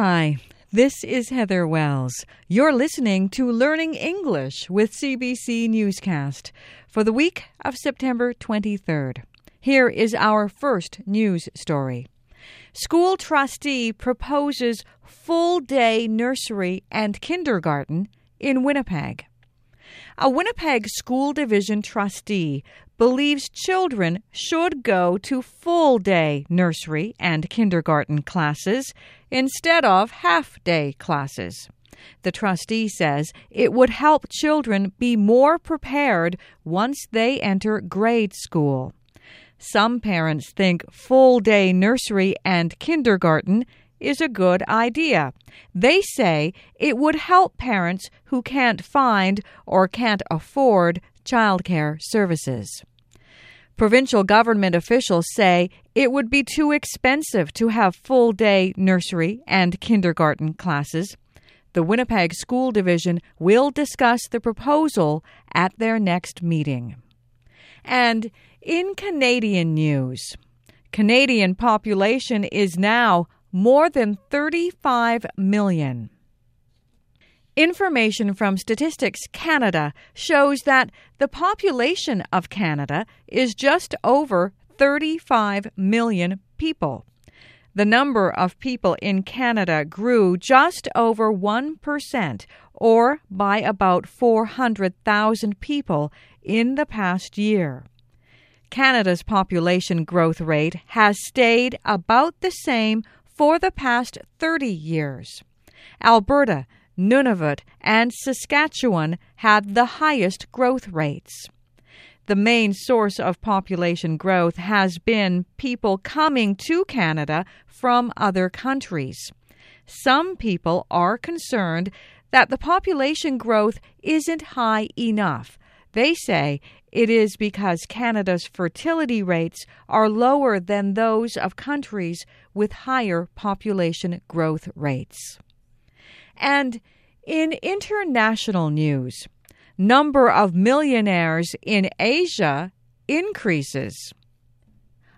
Hi, this is Heather Wells. You're listening to Learning English with CBC Newscast for the week of September 23rd. Here is our first news story. School trustee proposes full day nursery and kindergarten in Winnipeg. A Winnipeg School Division trustee believes children should go to full day nursery and kindergarten classes instead of half day classes. The trustee says it would help children be more prepared once they enter grade school. Some parents think full day nursery and kindergarten is a good idea. They say it would help parents who can't find or can't afford childcare services. Provincial government officials say it would be too expensive to have full day nursery and kindergarten classes. The Winnipeg School Division will discuss the proposal at their next meeting. And in Canadian news, Canadian population is now more than 35 million. Information from Statistics Canada shows that the population of Canada is just over 35 million people. The number of people in Canada grew just over 1%, or by about 400,000 people, in the past year. Canada's population growth rate has stayed about the same for the past 30 years. Alberta, Nunavut, and Saskatchewan had the highest growth rates. The main source of population growth has been people coming to Canada from other countries. Some people are concerned that the population growth isn't high enough. They say it is because Canada's fertility rates are lower than those of countries with higher population growth rates. And in international news, number of millionaires in Asia increases.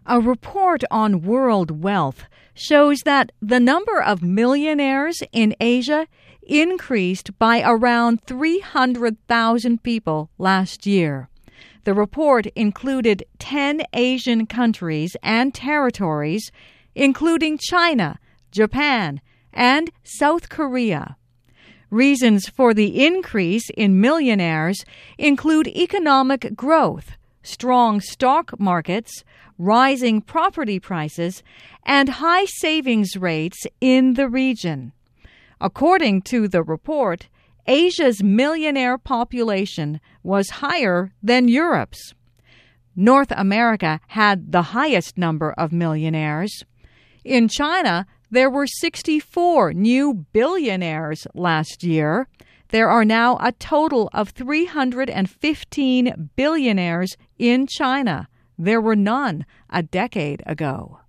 A report on world wealth shows that the number of millionaires in Asia increased by around 300,000 people last year. The report included 10 Asian countries and territories, including China, Japan, and South Korea. Reasons for the increase in millionaires include economic growth, strong stock markets, rising property prices, and high savings rates in the region. According to the report, Asia's millionaire population was higher than Europe's. North America had the highest number of millionaires. In China, there were 64 new billionaires last year. There are now a total of 315 billionaires in China. There were none a decade ago.